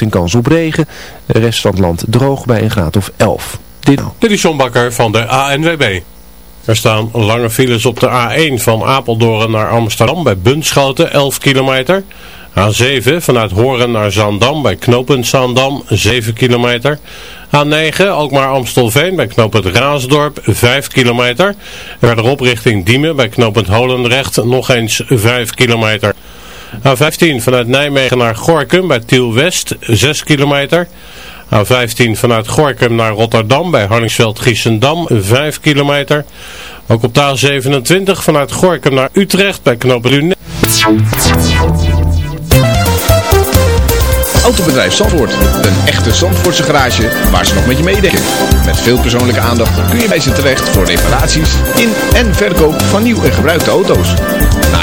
Een kans op regen. De rest van het land droog bij een graad of 11. Dit, is John Bakker van de ANWB. Er staan lange files op de A1 van Apeldoorn naar Amsterdam bij Bunschoten 11 kilometer. A7 vanuit Horen naar Zaandam bij knooppunt Zaandam 7 kilometer. A9 ook maar Amstelveen bij knooppunt Raasdorp 5 kilometer. Verderop richting Diemen bij knooppunt Holendrecht nog eens 5 kilometer. A15 vanuit Nijmegen naar Gorkum bij Tiel West 6 kilometer. A15 vanuit Gorkum naar Rotterdam bij Harningsveld-Giessendam 5 kilometer. Ook op de A27 vanuit Gorkum naar Utrecht bij Knoop Autobedrijf Zandvoort. Een echte Zandvoortse garage waar ze nog met je meedenken. Met veel persoonlijke aandacht kun je bij ze terecht voor reparaties in en verkoop van nieuw en gebruikte auto's.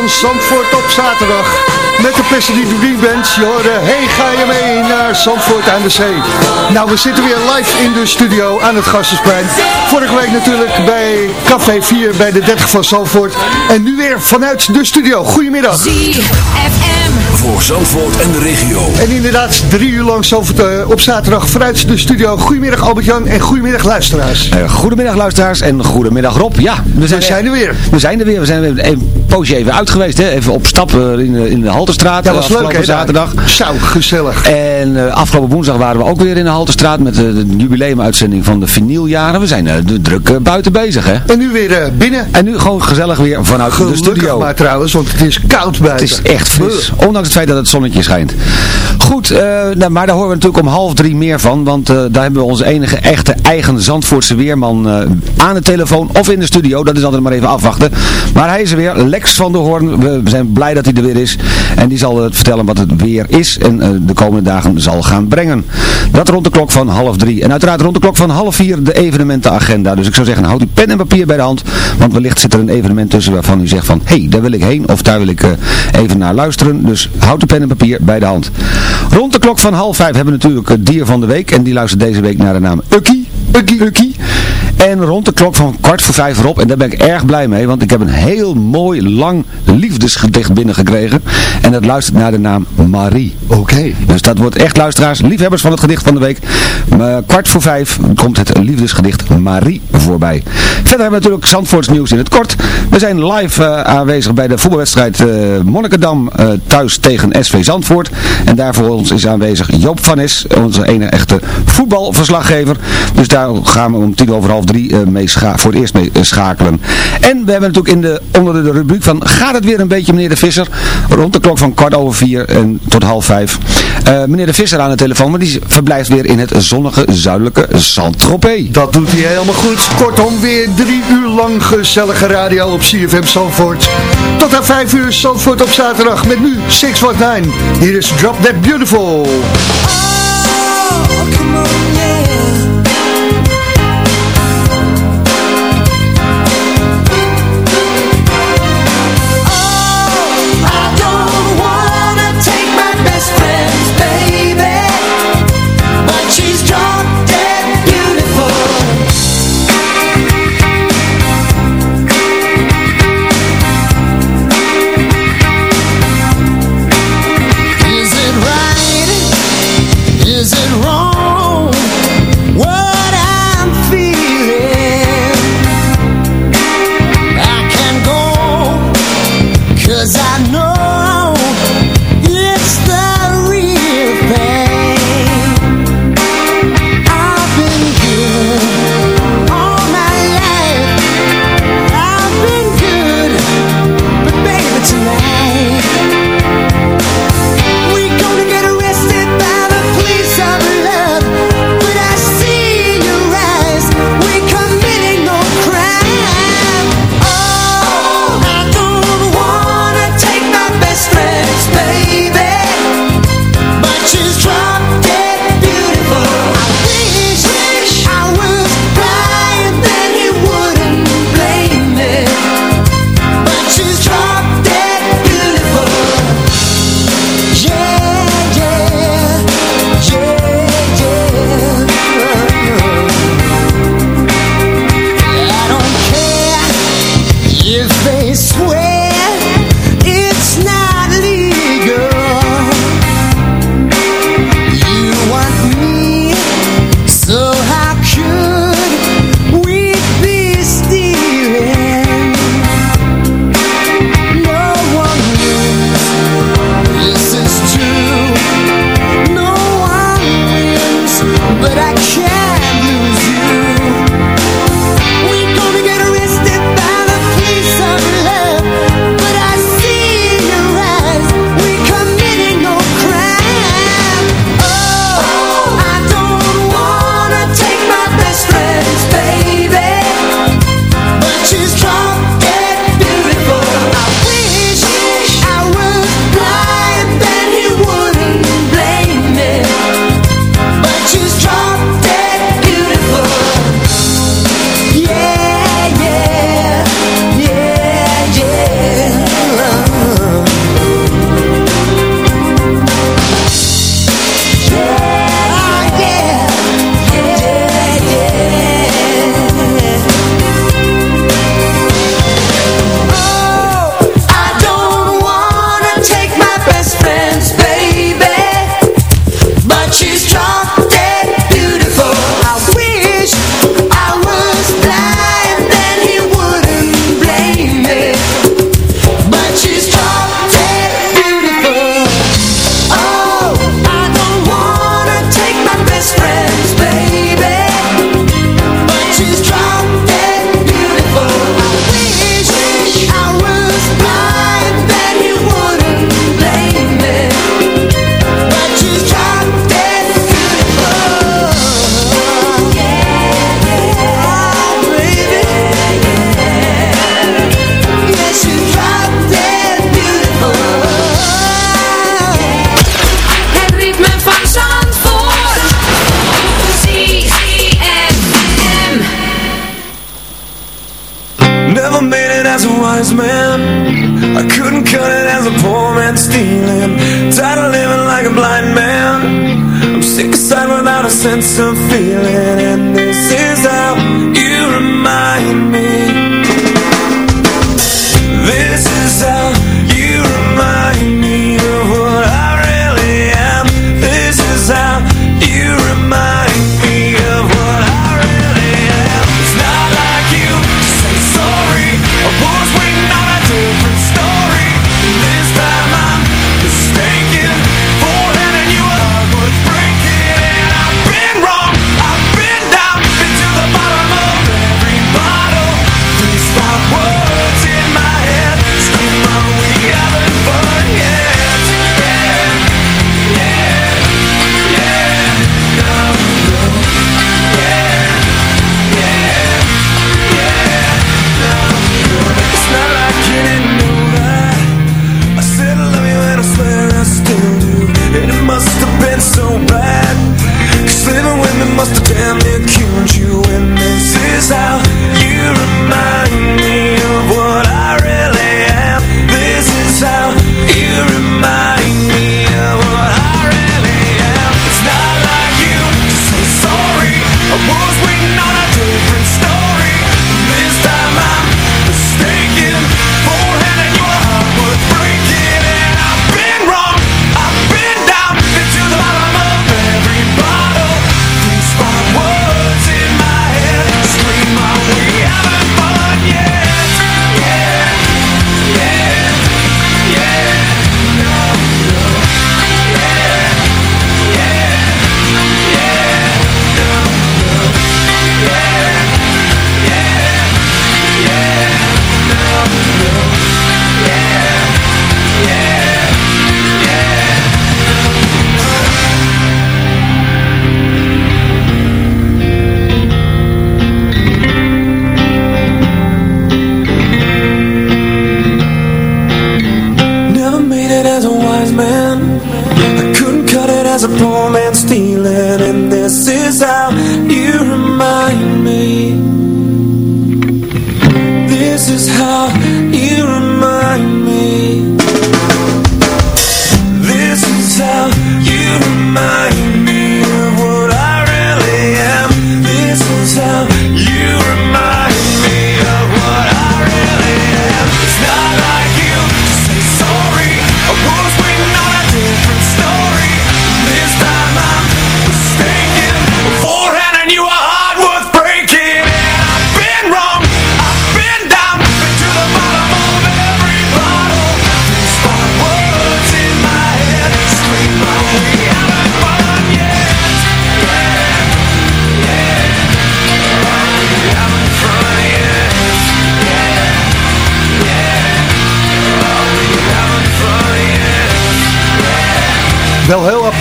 Van Zandvoort op zaterdag. met de Pasadena Green Band. Je hoorde, hey ga je mee naar Zandvoort aan de Zee. Nou, we zitten weer live in de studio aan het Gassersplein. Vorige week natuurlijk bij Café 4 bij de 30 van Zandvoort. En nu weer vanuit de studio. Goedemiddag. ZFM. Voor Zandvoort en de regio. En inderdaad, drie uur lang Zandvoort uh, op zaterdag vanuit de studio. Goedemiddag Albert-Jan en goedemiddag luisteraars. Uh, goedemiddag luisteraars en goedemiddag Rob. Ja, we zijn, we zijn er weer. We zijn er weer. We zijn er weer een poosje even uit geweest. Hè? Even op stap uh, in, de, in de Halterstraat. Dat was leuk hè, zaterdag. Zo, gezellig. En afgelopen woensdag waren we ook weer in de Halterstraat met de jubileumuitzending van de vinyljaren. We zijn druk buiten bezig hè. En nu weer binnen. En nu gewoon gezellig weer vanuit Gelukkig de studio. maar trouwens, want het is koud buiten. Het is echt fris. Ondanks het feit dat het zonnetje schijnt. Goed, uh, nou, maar daar horen we natuurlijk om half drie meer van. Want uh, daar hebben we onze enige echte eigen Zandvoortse weerman uh, aan de telefoon of in de studio. Dat is altijd maar even afwachten. Maar hij is er weer. Lex van der Hoorn. We zijn blij dat hij er weer is. En die zal vertellen wat het weer is. En de komende dagen zal gaan brengen. Dat rond de klok van half drie. En uiteraard rond de klok van half vier de evenementenagenda. Dus ik zou zeggen, houd uw pen en papier bij de hand. Want wellicht zit er een evenement tussen waarvan u zegt van... Hé, hey, daar wil ik heen. Of daar wil ik even naar luisteren. Dus houd de pen en papier bij de hand. Rond de klok van half vijf hebben we natuurlijk het dier van de week. En die luistert deze week naar de naam Ukkie. Ukkie. En rond de klok van kwart voor vijf erop. En daar ben ik erg blij mee. Want ik heb een heel mooi, lang liefdesgedicht binnengekregen. En dat luistert naar de naam Marie. Oké. Okay. Dus dat wordt echt luisteraars, liefhebbers van het gedicht van de week. Maar kwart voor vijf komt het liefdesgedicht Marie voorbij. Verder hebben we natuurlijk Zandvoorts nieuws in het kort. We zijn live uh, aanwezig bij de voetbalwedstrijd uh, Monnikendam uh, thuis tegen SV Zandvoort. En daar voor ons is aanwezig Joop van Is, onze ene echte voetbalverslaggever. Dus daar gaan we om tien over half drie mee voor het eerst mee uh, schakelen. En we hebben natuurlijk in de, onder de rubriek van gaat het weer een beetje meneer de Visser? Rond de klok van kwart over vier en tot half vijf. Uh, meneer de Visser aan de telefoon, maar die verblijft weer in het zonnige zuidelijke Saint-Tropez. Dat doet hij helemaal goed. Kortom, weer drie uur lang gezellige radio op CFM Zandvoort. Tot aan vijf uur Zandvoort op zaterdag met nu 619. Hier is Drop That Beautiful. Sick aside without a sense of feeling And this is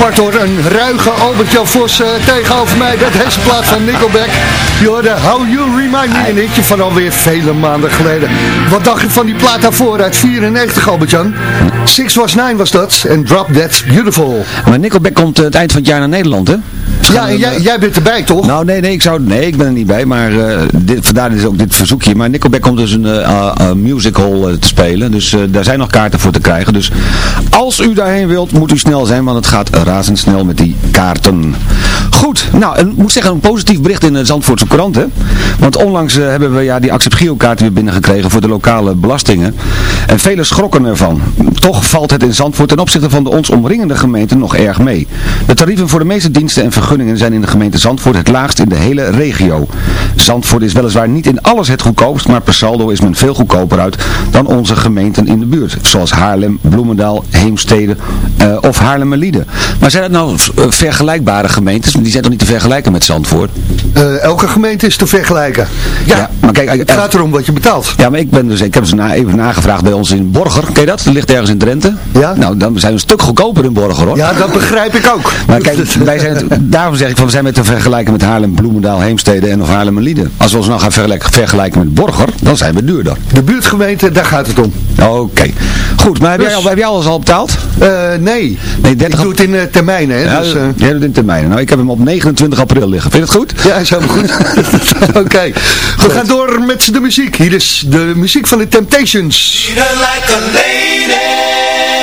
apart een ruige Albert-Jan Vos eh, tegenover mij. Dat plaat van Nickelback. Je hoorde How You Remind Me, een hitje van alweer vele maanden geleden. Wat dacht je van die plaat daarvoor uit 94 Albert-Jan? Six Was Nine was dat en Drop That Beautiful. Maar Nickelback komt eh, het eind van het jaar naar Nederland, hè? Ja, en jij, jij bent erbij toch? Nou, nee, nee, ik zou, nee, ik ben er niet bij, maar eh, dit, vandaar is ook dit verzoekje. Maar Nickelback komt dus een uh, uh, music hall uh, te spelen, dus daar zijn nog kaarten voor te krijgen. Dus als u daarheen wilt, moet u snel zijn, want het gaat razendsnel met die kaarten. Goed, nou, ik moet zeggen, een positief bericht in de Zandvoortse krant, hè. Want onlangs hebben we ja, die Accept Gio kaarten weer binnengekregen voor de lokale belastingen. En velen schrokken ervan. Toch valt het in Zandvoort ten opzichte van de ons omringende gemeenten nog erg mee. De tarieven voor de meeste diensten en vergunningen vergunningen zijn in de gemeente Zandvoort het laagst in de hele regio. Zandvoort is weliswaar niet in alles het goedkoopst, maar per saldo is men veel goedkoper uit dan onze gemeenten in de buurt. Zoals Haarlem, Bloemendaal, Heemstede uh, of Haarlemmerlieden. Maar zijn dat nou eh, vergelijkbare gemeentes? Die zijn toch niet te vergelijken met Zandvoort? Eh, elke gemeente is te vergelijken. Ja, maar kijk, het gaat erom wat je betaalt. Ja, maar ik, ben dus, ik heb ze even nagevraagd bij ons in Borger. Ken dat? Dat ligt ergens in Drenthe. Ja? Nou, dan zijn we een stuk goedkoper in Borger hoor. Ja, dat begrijp ik ook. Maar kijk, wij zijn, daar daarom zeg ik van we zijn met te vergelijken met Haarlem, Bloemendaal, Heemstede en of Haarlem en Lieden. Als we ons nou gaan vergelijken, met Borger, dan zijn we duurder. De buurtgemeente, daar gaat het om. Oké. Goed, maar heb, jij dus- al, heb jij alles al betaald? Eh, nee. nee 30 ik het in eh, termijnen. Hè, ja, dus, eh. doet het in termijnen. Nou, ik heb hem op 29 april liggen. Vind je het goed? Ja, is helemaal goed. Oké. We gaan door met de muziek. Hier is de muziek van de Temptations. Like a lady.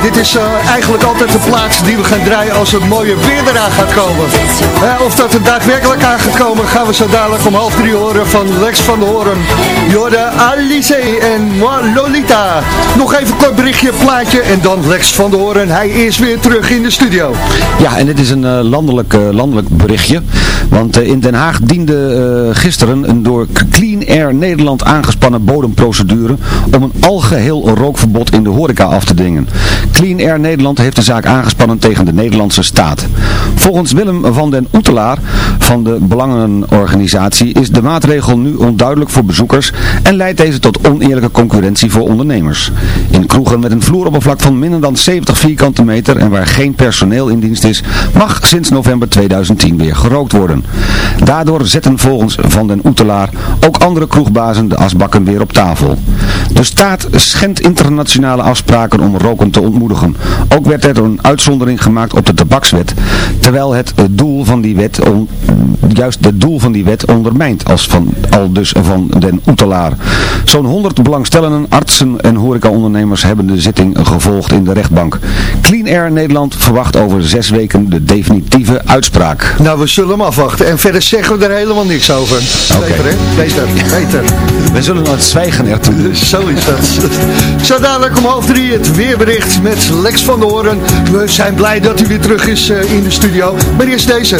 is eh, eigenlijk altijd de plaats die we gaan draaien als het mooie weer eraan gaat komen. Of dat er daadwerkelijk aan gaat komen, gaan we zo dadelijk om half drie horen van Lex van de Hoorn. Jorde Alice en moi Lolita. Nog even kort berichtje, plaatje en dan Lex van de Hoorn. Hij is weer terug in de studio. Ja, en dit is een eh, landelijk, eh, landelijk berichtje. Want in Den Haag diende gisteren een door Clean Air Nederland aangespannen bodemprocedure om een algeheel rookverbod in de horeca af te dwingen. Clean Air Nederland heeft de zaak aangespannen tegen de Nederlandse staat. Volgens Willem van den Oetelaar van de Belangenorganisatie is de maatregel nu onduidelijk voor bezoekers en leidt deze tot oneerlijke concurrentie voor ondernemers. In kroegen met een vloeroppervlak van minder dan 70 vierkante meter en waar geen personeel in dienst is, mag sinds november 2010 weer gerookt worden. Daardoor zetten volgens Van den Oetelaar ook andere kroegbazen de asbakken weer op tafel. De staat schendt internationale afspraken om roken te ontmoedigen. Ook werd er een uitzondering gemaakt op de tabakswet, terwijl het doel van die wet on- juist het doel van die wet ondermijnt, als van, al dus van den Oetelaar. Zo'n 100 belangstellenden, artsen en horecaondernemers hebben de zitting gevolgd in de rechtbank. Clean Air Nederland verwacht over zes weken de definitieve uitspraak. Nou, we zullen hem afwachten. En verder zeggen we er helemaal niks over. Beter, hè? Beter, beter. We zullen het zwijgen ertoe doen. Zo is dat. Zo dadelijk om half drie het weerbericht met Lex van der Hoorn. We zijn blij dat hij weer terug is eh, in de studio. Maar eerst deze.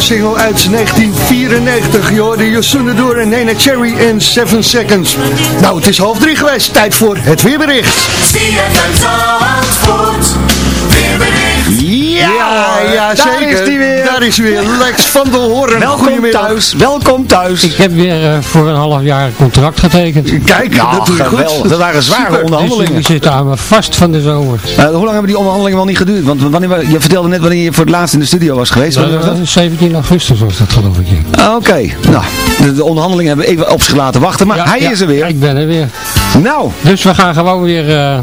Gezellige single uit 1994. Je hoorde Door en Nena Cherry in 7 Seconds. Nou, het is half drie geweest. Tijd voor het weerbericht. Ja, ja, daar zeker. is die weer. Daar is weer. Lex van der Hoorn. Welkom thuis, welkom thuis. Ik heb weer eh, voor een half jaar een contract getekend. Kijk, Nou, dat doe je geweldig. goed. Dat waren zware Super. onderhandelingen. Dus die zitten aan me vast van de zomer. Eh, hoe lang hebben die onderhandelingen wel niet geduurd? Want wanneer, je vertelde net wanneer je voor het laatst in de studio was geweest. Was dat? Eh, 17 augustus was dat geloof ik. ja. Ah, Oké, nou, de, de onderhandelingen hebben even op zich laten wachten, maar Ja, hij ja, is er weer. Ik ben er weer. Nou, Dus we gaan gewoon weer eh,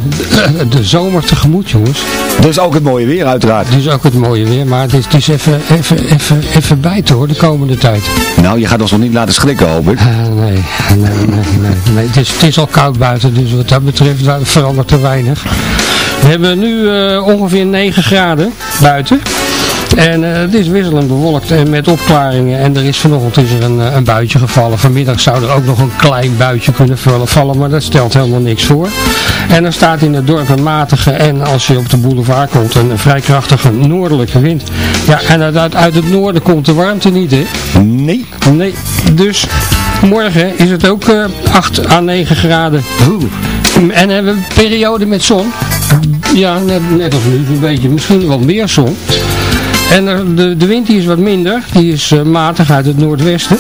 de, de zomer tegemoet jongens. dus ook het mooie weer uiteraard. Dus ook het mooie weer. Maar het is, het is even, even, even, even bijten hoor de komende tijd. Nou, je gaat ons nog niet laten schrikken, ik. Eh, nee, nee, nee, nee, nee. Het, is, het is al koud buiten, dus wat dat betreft verandert er weinig. We hebben nu eh, ongeveer 9 graden buiten. En eh, het is wisselend bewolkt en met opklaringen. En er is vanochtend is er een, eh, een buitje gevallen. Vanmiddag zou er ook nog een klein buitje kunnen vallen- vallen, maar dat stelt helemaal niks voor. En er staat in het dorp een matige en als je op de boulevard komt een, vrij krachtige noordelijke wind. Ja, en uit, uit het noorden komt de warmte niet, hè? Nee. Nee, dus morgen is het ook eh 8 à 9 graden. En hebben we een periode met zon. Ja, net, net als nu een beetje. Misschien wel meer zon. En er- de, de wind die is wat minder. Die is eh, matig uit het noordwesten.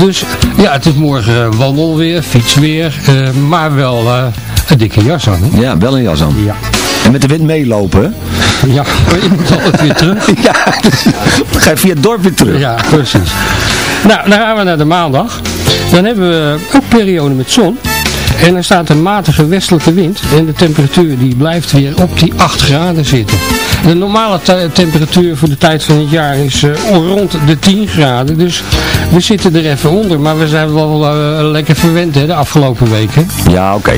Dus ja, het is morgen eh, wandelweer, fietsweer. eh, maar wel eh, een dikke jas aan. Hè? Ja, wel een jas aan. Ja. En met de wind meelopen? Ja, maar je moet altijd weer terug. Ja, dus dan ga je via het dorp weer terug. Ja, precies. Nou, dan gaan we naar de maandag. Dan hebben we ook periode met zon. En er staat een matige westelijke wind. En de temperatuur die blijft weer op die 8 graden zitten. De normale te- temperatuur voor de tijd van het jaar is eh, rond de 10 graden. Dus we zitten er even onder. Maar we zijn wel eh, lekker verwend hè, de afgelopen weken. Ja, oké.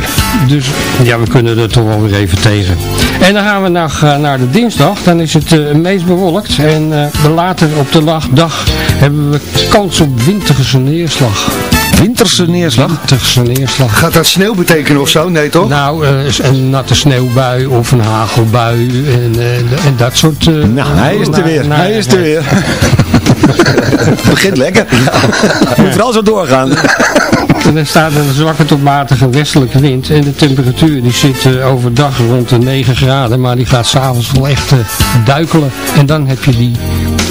Dus ja, we kunnen er toch wel weer even tegen. En dan gaan we naar, eh, naar de dinsdag. Dan is het meest bewolkt. En later op de dag, dag hebben we kans op winterse neerslag. Winterse neerslag. Winterse neerslag. Gaat dat sneeuw betekenen of zo? Nee, toch? Nou, eh, een natte sneeuwbui of een hagelbui en, eh, en dat soort... eh, Nou, hij is er weer. naar- Hij is er weer. Het begint lekker. Moet vooral zo doorgaan. En er staat een zwakke tot matige westelijke wind. En de temperatuur die zit overdag rond de 9 graden. Maar die gaat s'avonds wel echt duikelen. En dan heb je die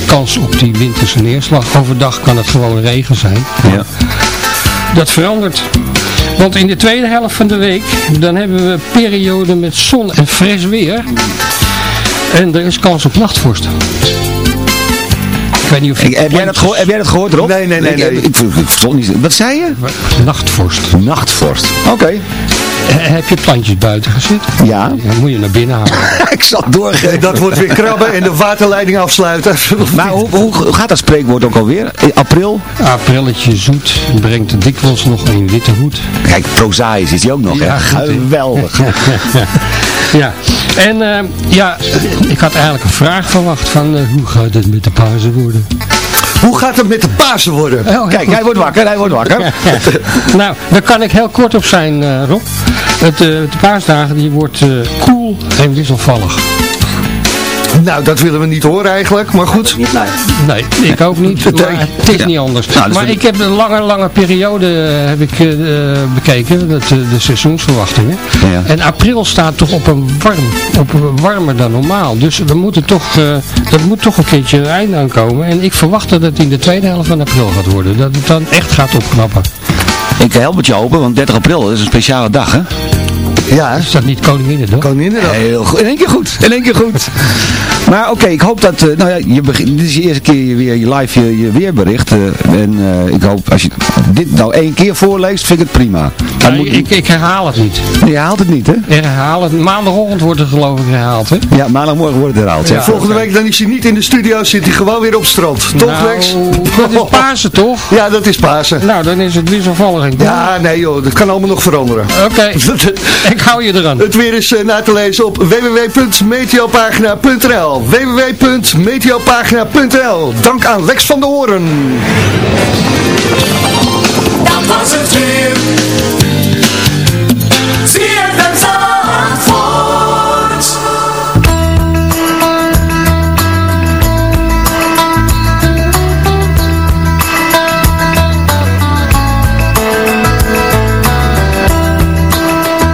kans op die winterse neerslag. Overdag kan het gewoon regen zijn. Ja. Dat verandert. Want in de tweede helft van de week, dan hebben we periode met zon en fris weer. En er is kans op nachtvorst. Ik weet niet of je... Ik- heb, jij dat gehoord, heb jij dat gehoord, Rob? Nee, nee, nee, Ik, nee. ik, ik, ik verstond niet. Wat zei je? Nachtvorst. Nachtvorst. Oké. Eh, Heb je plantjes buiten gezet? Ja. Dan moet je naar binnen halen. ik zal doorgeven. Dat wordt weer krabben en de waterleiding afsluiten. Maar hoe, hoe gaat dat spreekwoord ook alweer? In april? Aprilletje zoet brengt dikwijls nog een witte hoed. Kijk, prozaïs is die ook nog, Ja, hè? Geweldig. ja, en eh, ja, ik had eigenlijk een vraag verwacht van eh, hoe gaat het met de Pasen worden? Hoe gaat het met de Pasen worden? Oh, Kijk, hij wordt wakker, hij wordt wakker. nou, daar kan ik heel kort op zijn, eh, Rob. Het, eh, de paasdagen die wordt eh, koel en wisselvallig. Nou, dat willen we niet horen eigenlijk, maar goed. Nee, ik ook niet. Het is niet anders. Nou, dus maar ik heb een lange, lange periode eh, heb ik, eh, bekeken, dat, eh, de seizoensverwachtingen. Ja. En april staat toch op een warm, op een warmer dan normaal. Dus we moeten toch, dat moet toch een keertje een einde aankomen. En ik verwacht dat het in de tweede helft van april gaat worden. Dat het dan echt gaat opknappen. Ik help het je open, want 30 april is een speciale dag, hè? Ja, Is dat niet Koninginnedag? Koninginnedag. Heel goed. In één keer goed. In één keer goed. Maar oké, ik hoop dat, eh, nou ja, je begint, dit is je eerste keer je weer je live je, je weerbericht. eh, en eh, ik hoop, als je dit nou één keer voorleest, vind ik het prima. Dan Nee, moet, ik, ik herhaal het niet. je haalt het niet, hè? Ik herhaal het. Maandagochtend wordt het geloof ik herhaald, hè? Ja, maandagmorgen wordt het herhaald. Ja. Ja. Volgende week dan is hij niet in de studio, zit hij gewoon weer op strand. Toch, nou, Lex? dat is Pasen toch? Ja, dat is Pasen. Nou, dan is het wisselvallig. Ja, nee joh, dat kan allemaal nog veranderen. Oké, ik hou je eraan. Het weer is eh, na te lezen op www.meteopagina.nl www.meteopagina.nl Dank aan Lex van der Hoorn. Dat was het weer.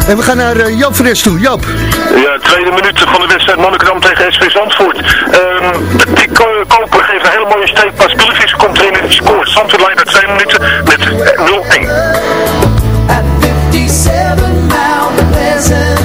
En we gaan naar eh, Joop Fres toe. Joop. Ja, tweede minuut van de wedstrijd Monnikendam tegen SV Zandvoort. Ehm die ko- koper geeft een hele mooie steekpas. Billivis komt erin en scoort. Zandvoort leidt na twee minuten met eh, 0-1. At 57 Mount Pleasant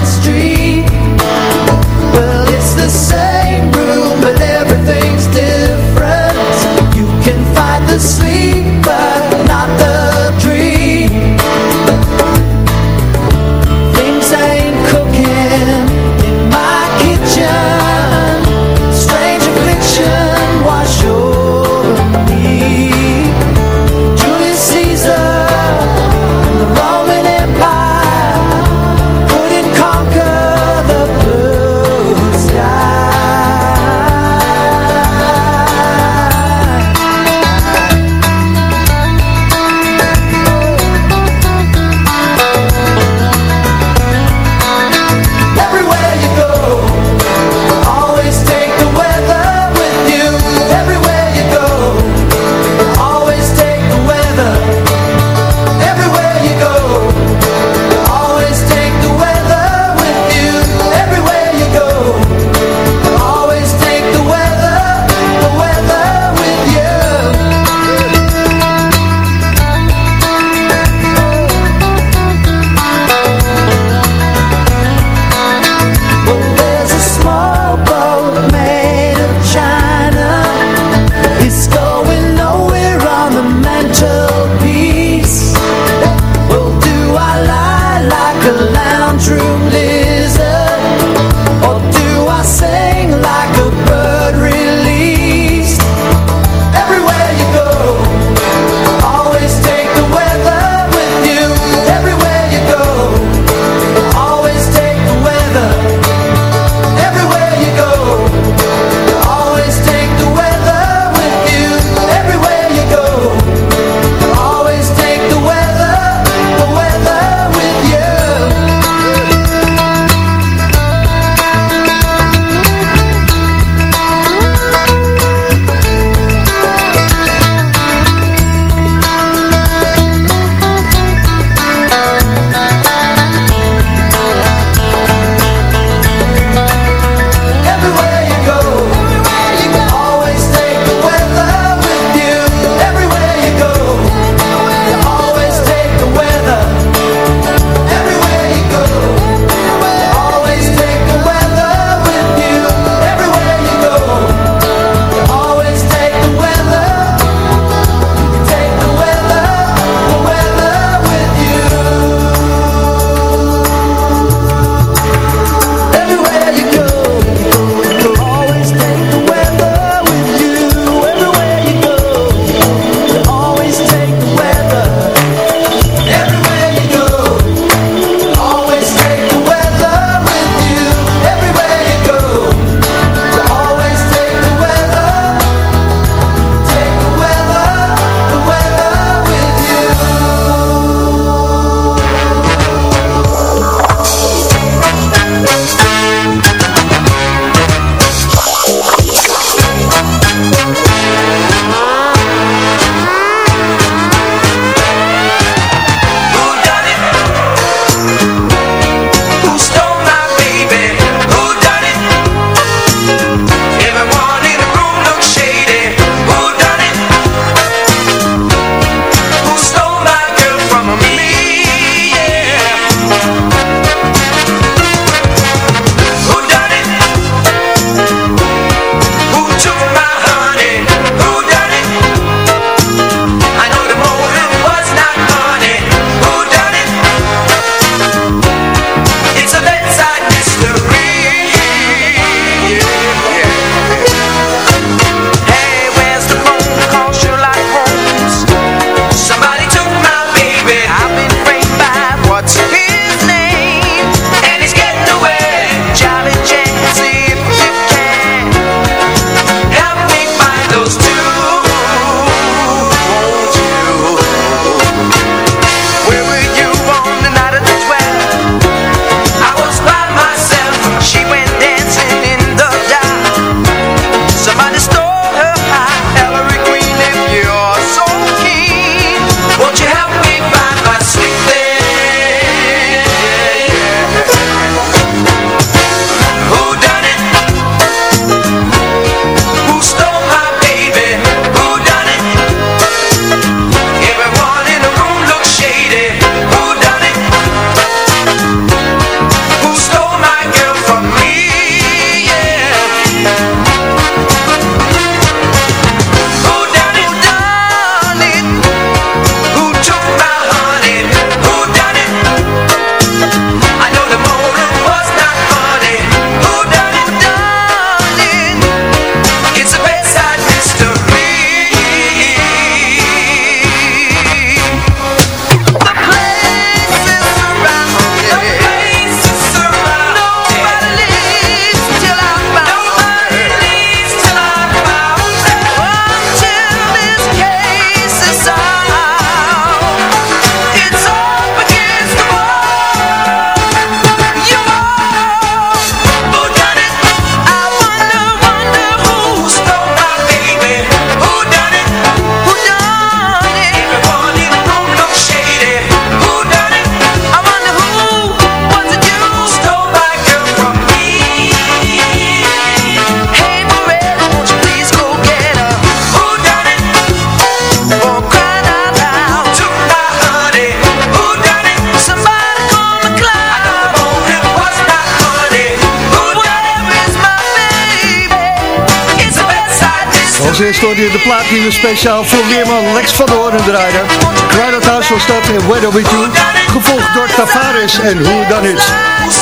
Hoorde je de plaat die we speciaal voor Weerman Lex van de Hoorn draaiden. Crowded House was dat in With You. Gevolgd door Tavares en Who Done It.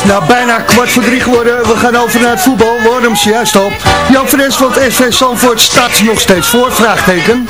Nou, bijna kwart voor drie geworden. We gaan over naar het voetbal. We hoorden hem zojuist al. Jan van het SV Zandvoort staat nog steeds voor. Vraagteken.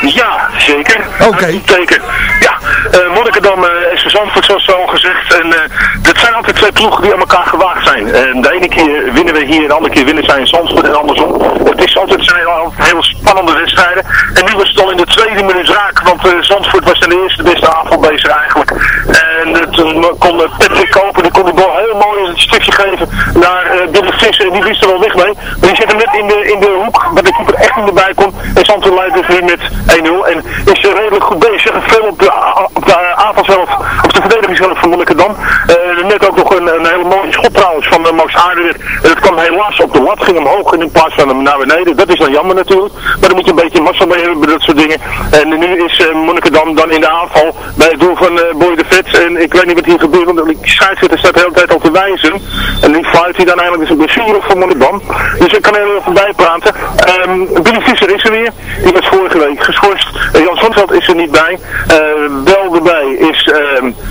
Ja, zeker. Oké. Teken. Ja, uh, Monnikendam, uh, Zandvoort zoals al gezegd. En uh, dat zijn altijd twee ploegen die aan elkaar gewaagd zijn. De ene keer winnen we hier de andere keer winnen zij in Zandvoort en andersom. Het is altijd zijn heel, heel spannende wedstrijden. En nu was het al in de tweede minuut raak, want uh, Zandvoort was in de eerste beste aanval bezig eigenlijk. En toen kon Patrick Koper, die kon de bal heel mooi een stukje geven naar uh, Billy Visser. En die wist er wel weg mee. Maar die zit hem net in de, in de hoek, waar de keeper echt niet erbij kon. En Zandvoort leidt dus nu met 1-0. En is redelijk goed bezig. Veel op de, op aanvalshelft, verdedigingshelft van Monnikendam. Uh, net ook nog een, een hele schot trouwens van Max Aardewer. En dat kwam helaas op de lat, ging omhoog in plaats van hem naar beneden. Dat is dan jammer natuurlijk. Maar dan moet je een beetje massa mee hebben dat soort dingen. En nu is uh, Monnikendam dan in de aanval bij het doel van uh, Boy de Vet. En ik weet niet wat hier gebeurt, want die scheidsrechter staat de hele tijd al te wijzen. En die fluit hij dan eigenlijk dus een blessure voor Monnikendam. Dus ik kan er even bij praten. Um, Billy Visser is er weer. Die was vorige week geschorst. Uh, Jan Zandveld is er niet bij. wel erbij is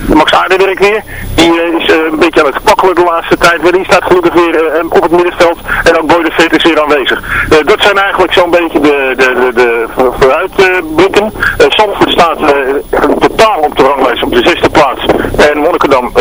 Max Aardewerk weer. Die is een beetje aan het pakkelen de tijd. Maar die staat gelukkig weer op het middenveld. En ook Boy de Vet is weer aanwezig. dat zijn eigenlijk zo'n beetje de, de, de, de vooruitblikken. Uh, Zandvoort staat totaal op de ranglijst op de zesde plaats. En Monnikendam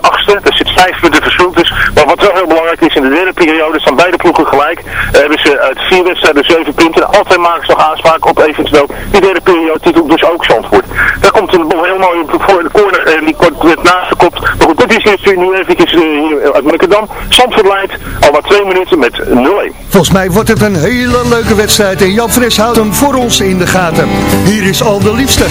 achtste. Er zit vijf punten verschil. Maar wat wel heel belangrijk is, in de derde periode staan beide ploegen gelijk. Hebben ze uit vier wedstrijden zeven punten. Altijd maken ze nog aanspraak op eventueel die derde periode titel dus ook Zandvoort. Daar komt een heel mooi voor de corner en die wordt naast de kop. Dus nu eventjes hier uit Monnikendam. Zandvoort leidt al maar twee minuten met 0-1. Volgens mij wordt het een hele leuke wedstrijd en Jan Fres houdt hem voor ons in de gaten. Hier is al de liefste.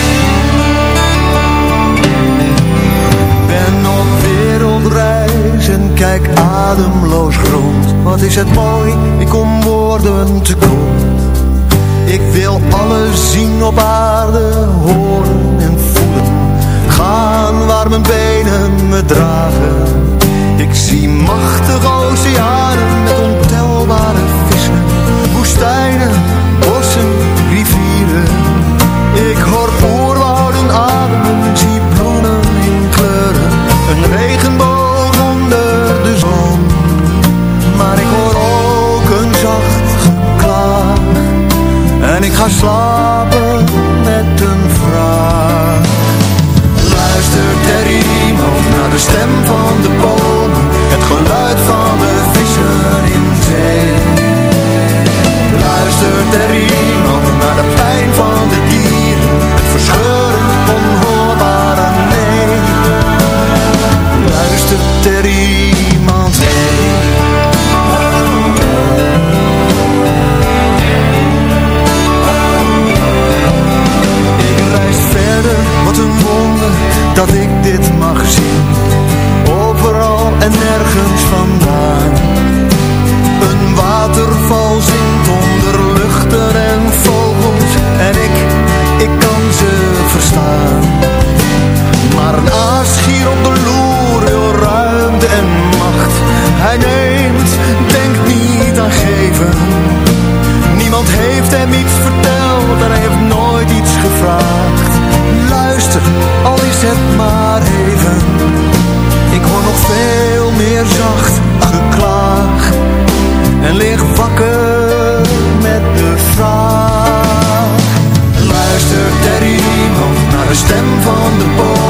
Ben op wereldreis en kijk ademloos rond. Wat is het mooi, ik kom woorden te kort. Ik wil alles zien op aarde, horen mijn benen me dragen. Ik zie machtige oceanen met ontelbare vissen. Woestijnen, bossen, rivieren. Ik hoor oerwouden ademen, zie bloemen in kleuren. Een regenboog onder de zon. Maar ik hoor ook een zacht geklaag. En ik ga slapen de stem van de bomen? Het geluid van de vissen in zee. Luistert er iemand naar de pijn van de dieren? Het verscheurend onhoorbare nee. Luistert er iemand en nergens vandaan. Een waterval zingt onder luchten en vogels. En ik, ik kan ze verstaan. Maar een aas hier op de loer wil ruimte en macht. Hij neemt, denkt niet aan geven. Niemand heeft hem iets verteld en hij heeft nooit iets gevraagd. Luister, al is het maar even. Ik hoor nog veel zacht geklaag. En lig wakker met de vraag. Luistert er iemand naar de stem van de boom?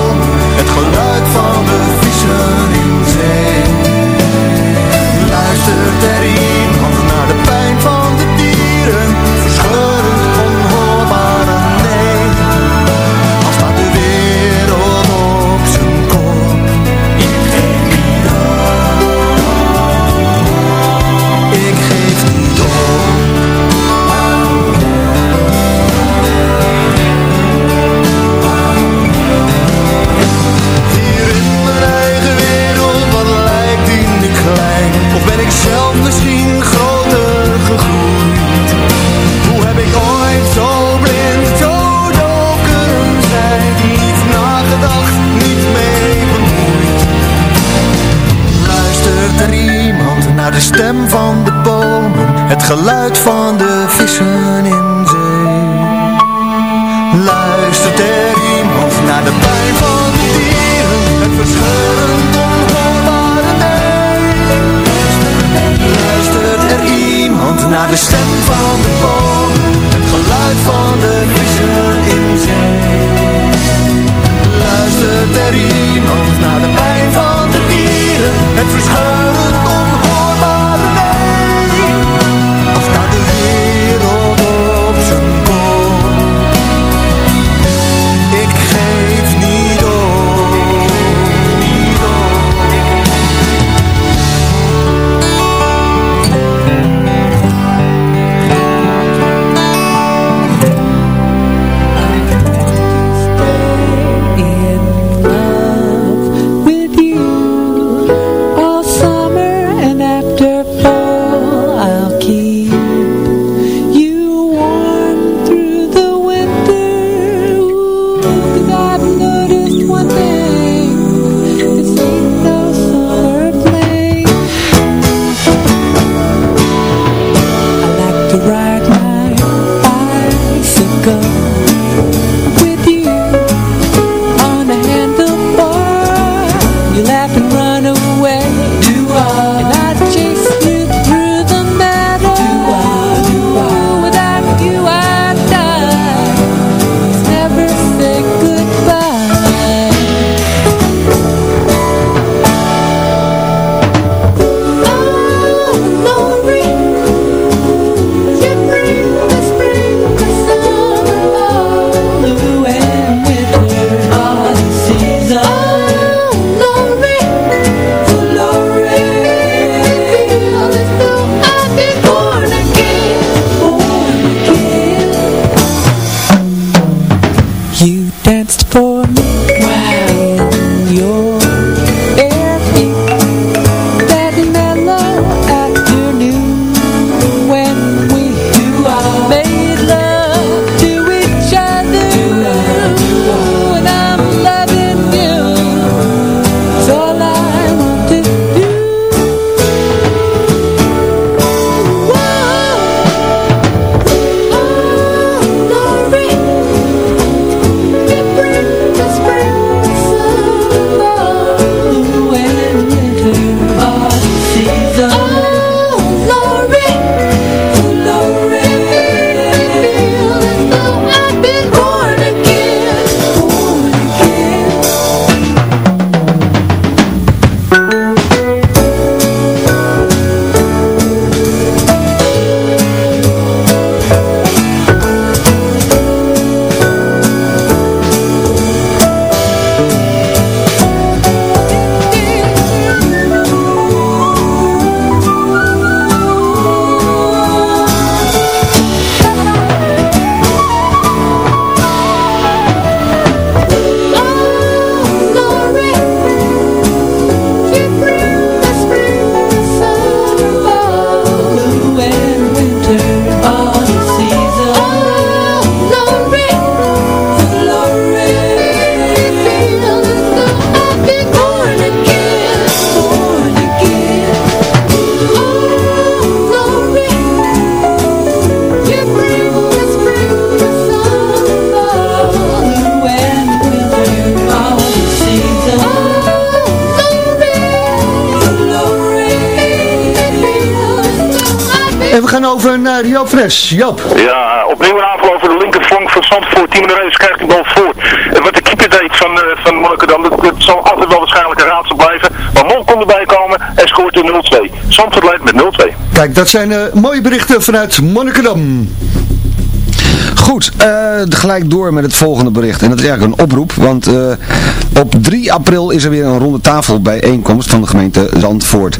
Joop. Ja, opnieuw een aanval over de linkerflank van Zandvoort. Timo Reus krijgt die bal voor. En wat de keeper deed van, eh van Monnikendam, dat, dat zal altijd wel waarschijnlijk een raadsel blijven. Maar Mon kon erbij komen en scoort de 0-2. Zandvoort leidt met 0-2. Kijk, dat zijn eh, mooie berichten vanuit Monnikendam. Goed, eh, gelijk door met het volgende bericht. En dat is eigenlijk een oproep, want eh, op 3 april is er weer een ronde tafelbijeenkomst van de gemeente Zandvoort.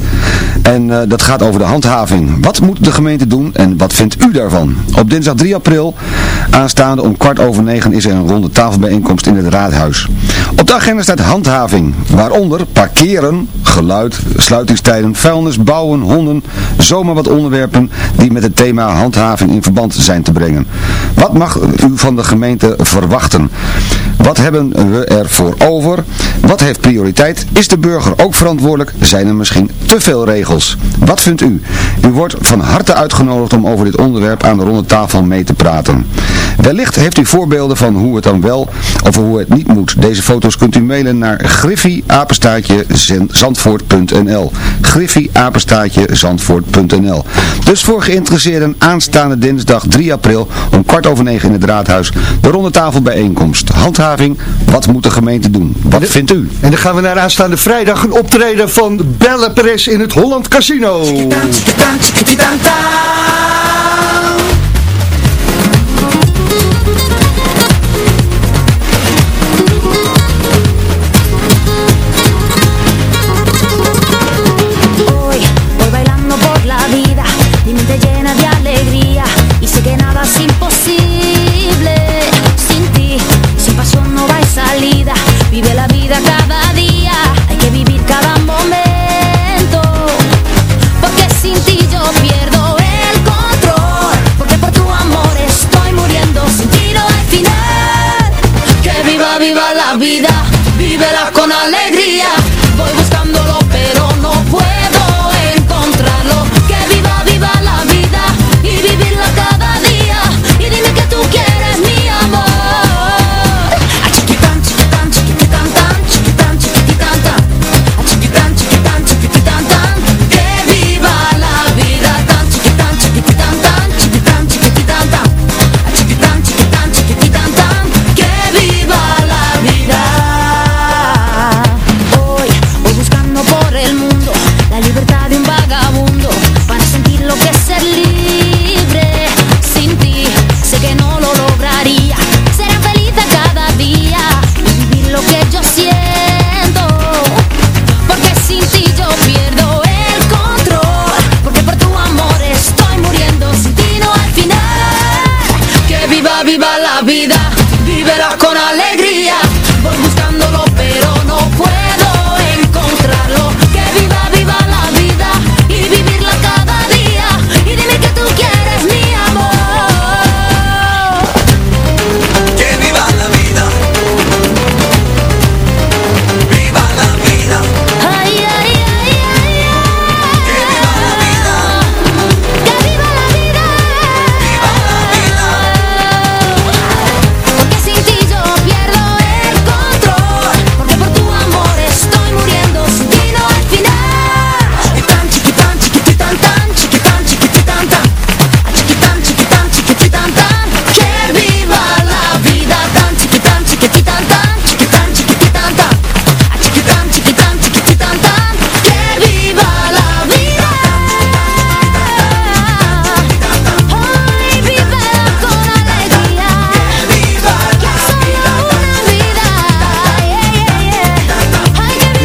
En eh, dat gaat over de handhaving. Wat moet de gemeente doen en wat vindt u daarvan? Op dinsdag 3 april, aanstaande om kwart over negen, is er een ronde tafelbijeenkomst in het raadhuis. Op de agenda staat handhaving, waaronder parkeren, geluid, sluitingstijden, vuilnis, bouwen, honden, zomaar wat onderwerpen die met het thema handhaving in verband zijn te brengen. Wat mag u van de gemeente verwachten? Wat hebben we ervoor over? Wat heeft prioriteit? Is de burger ook verantwoordelijk? Zijn er misschien te veel regels? Wat vindt u? U wordt van harte uitgenodigd om over dit onderwerp aan de ronde tafel mee te praten. Wellicht heeft u voorbeelden van hoe het dan wel of hoe het niet moet. Deze foto's kunt u mailen naar griffieapenstaatjezandvoort.nl griffieapenstaatjezandvoort.nl Dus voor geïnteresseerden aanstaande dinsdag 3 april om kwart over negen in het raadhuis de ronde tafel bijeenkomst. Handhaving, wat moet de gemeente doen? Wat vindt u? En dan gaan we naar aanstaande vrijdag een optreden van Belle Perez in het Holland Casino.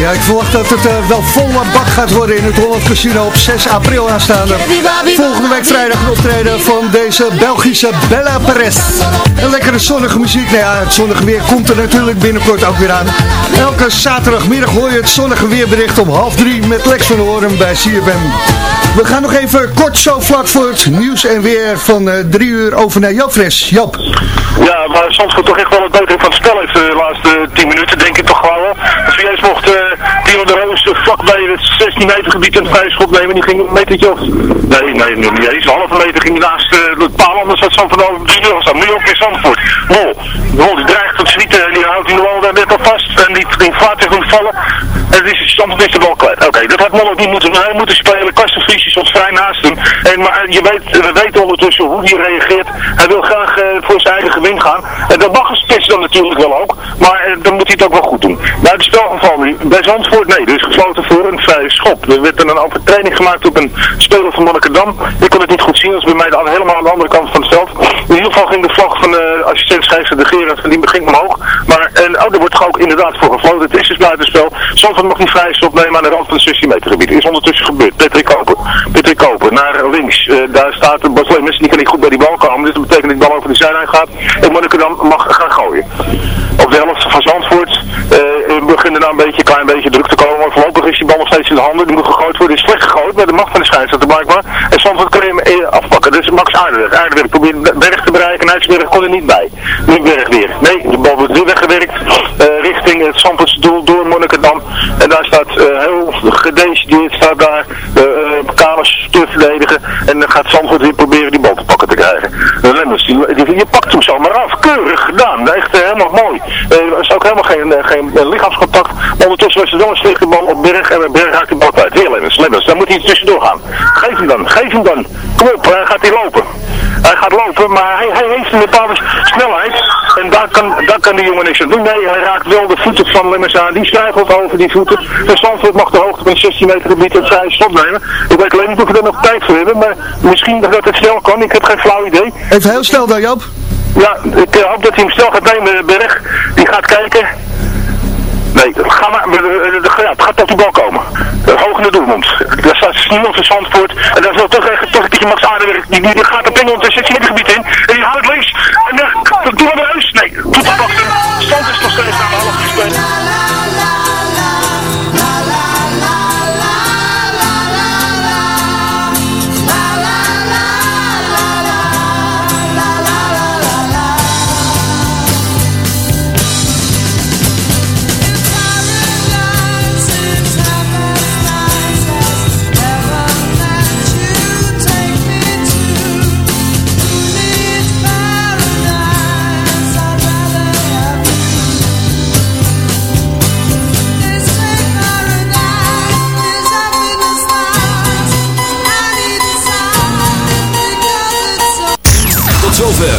Ja, ik verwacht dat het eh, wel volle bak gaat worden in het Holland Casino op 6 april aanstaande. Volgende week vrijdag een optreden van deze Belgische Bella Perez. En lekkere zonnige muziek. Nou ja, het zonnige weer komt er natuurlijk binnenkort ook weer aan. Elke zaterdagmiddag hoor je het zonnige weerbericht om half drie met Lex van Horen bij CFM. We gaan nog even kort zo vlak voor het nieuws en weer van eh, drie uur over naar Joop Fres. Joop. Ja, maar Zandvoort toch echt wel het betere van het spel heeft de laatste 10 minuten, denk ik toch wel. Eens mocht uh, Tino de Roos vlakbij het 16 meter gebied een vrije schot nemen, die ging een metertje of... Nee, nee, nog niet eens. Een halve meter ging naast uh, het paal, anders had Zandvoort al 3 0 staan. Nu ook in Zandvoort. Mol, Mol die dreigt tot schieten en die houdt de bal daar net al vast en die, die vaart tegen vallen. Het is is de bal kwijt. Oké, dat had Mol ook niet moeten. Hij moet moeten spelen. Kastenvries is soms vrij naast hem. En, maar je weet, we weten ondertussen hoe hij reageert. Hij wil graag uh, voor zijn eigen gewin gaan. En dat mag een spits dan natuurlijk wel ook. Maar uh, dan moet hij het ook wel goed doen. Bij het spelgeval nu, bij Zandvoort, nee, er is gesloten voor een vrije schop. Er werd een overtreding gemaakt op een speler van Monnikendam. Ik kon het niet goed zien, dat is bij mij helemaal aan de andere kant van het veld. In ieder geval ging de vlag van de assistent scheidsrechter de Gerard van die ging omhoog. Maar en, oh, er wordt ook inderdaad voor gefloten. Het is dus buitenspel. Zandvoort mag niet vrije schop nemen aan de rand van het 16 meter gebied. Is ondertussen gebeurd. Patrick Koper. Patrick Koper naar links. Uh, daar staat de Bas Lemmers. Die kan niet goed bij die bal komen. Dus dat betekent dat de bal over de zijlijn gaat. En Monnikendam mag gaan gooien. Op de helft van Zandvoort uh, begint er nou een beetje, klein beetje druk te komen. Maar voorlopig is die bal nog steeds in de handen. Die moet gegooid worden. Is slecht gegooid, maar de macht van de scheidsrechter blijkbaar. En Zandvoort kan hem eh, afpakken. Dus Max Aardenberg. Aardenberg probeert Berg te bereiken. Nijtsberg kon er niet bij. Nu Berg weer. Nee, de bal wordt weer weggewerkt. eh, richting het Zandvoortse doel door Monnikendam. En daar staat eh, heel gedecideerd staat daar uh, Kalis te verdedigen. En dan gaat Zandvoort weer proberen die bal te pakken te krijgen. De Lemmers, die, je pakt hem zomaar af. Keurig gedaan. Echt eh, helemaal mooi. Eh, er is ook helemaal geen, eh, geen eh, lichaamscontact. Maar ondertussen was er wel een slechte bal op Berg. En Berg raakt die bal kwijt. Weer Lemmers. Lemmers. Daar moet hij tussendoor gaan. Geef hem dan. Geef hem dan. Kom op. Hij gaat hij lopen. Hij gaat lopen, maar hij, hij heeft een bepaalde snelheid. En daar kan, daar kan die jongen niks aan doen. Nee, hij raakt wel de voeten van Lemmers aan. Die stijgt over die voeten. De Zandvoort mag de hoogte van 16 meter gebied het vrije slot nemen. Ik weet alleen niet of we er nog tijd voor hebben. Maar misschien dat het snel kan. Ik heb geen flauw idee. Even heel snel dan, Joop. Ja, ik eh, hoop dat hij hem snel gaat nemen, Berg. Die gaat kijken. Nee, ga maar, ja, het gaat tot die bal komen. Hoog in de doelmond. Daar staat niemand van Zandvoort. En daar is toch echt toch een beetje Max Aardenwerk. Die, die, gaat de pingel tussen het gebied in. En die houdt links. En dan doe we naar huis. Nee, dat achter. Stand is nog steeds aan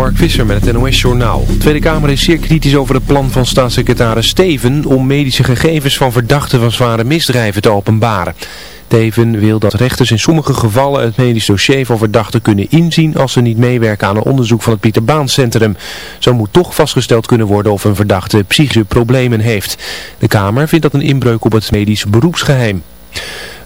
Mark Visser met het NOS Journaal. De Tweede Kamer is zeer kritisch over het plan van staatssecretaris Steven om medische gegevens van verdachten van zware misdrijven te openbaren. Steven wil dat rechters in sommige gevallen het medisch dossier van verdachten kunnen inzien als ze niet meewerken aan een onderzoek van het Pieter Baan Centrum. Zo moet toch vastgesteld kunnen worden of een verdachte psychische problemen heeft. De Kamer vindt dat een inbreuk op het medisch beroepsgeheim.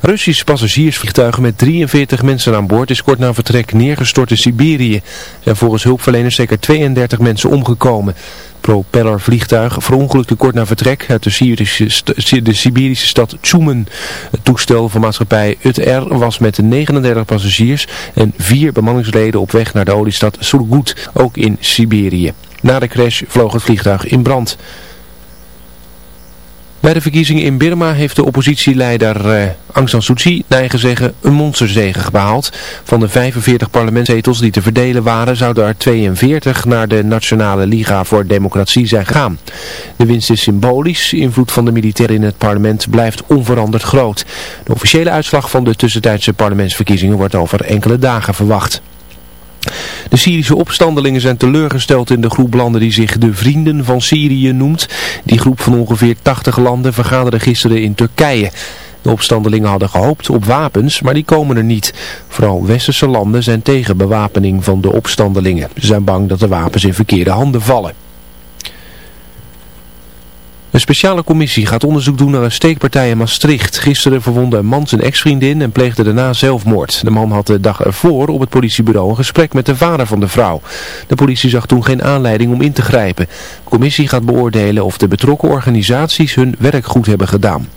Russische passagiersvliegtuigen met 43 mensen aan boord is kort na vertrek neergestort in Siberië. Er volgens hulpverleners zeker 32 mensen omgekomen. Propellervliegtuig verongelukte kort na vertrek uit de, Siberische stad Tjumen. Het toestel van maatschappij UTR was met 39 passagiers en vier bemanningsleden op weg naar de oliestad Surgut, ook in Siberië. Na de crash vloog het vliegtuig in brand. Bij de verkiezingen in Birma heeft de oppositieleider eh, Aung San Suu Kyi naar eigen zeggen een monsterzege behaald. Van de 45 parlementszetels die te verdelen waren zouden er 42 naar de Nationale Liga voor Democratie zijn gegaan. De winst is symbolisch, invloed van de militairen in het parlement blijft onveranderd groot. De officiële uitslag van de tussentijdse parlementsverkiezingen wordt over enkele dagen verwacht. De Syrische opstandelingen zijn teleurgesteld in de groep landen die zich de Vrienden van Syrië noemt. Die groep van ongeveer 80 landen vergaderde gisteren in Turkije. De opstandelingen hadden gehoopt op wapens, maar die komen er niet. Vooral westerse landen zijn tegen bewapening van de opstandelingen. Ze zijn bang dat de wapens in verkeerde handen vallen. Een speciale commissie gaat onderzoek doen naar een steekpartij in Maastricht. Gisteren verwonde een man zijn ex-vriendin en pleegde daarna zelfmoord. De man had de dag ervoor op het politiebureau een gesprek met de vader van de vrouw. De politie zag toen geen aanleiding om in te grijpen. De commissie gaat beoordelen of de betrokken organisaties hun werk goed hebben gedaan.